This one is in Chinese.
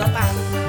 老饭。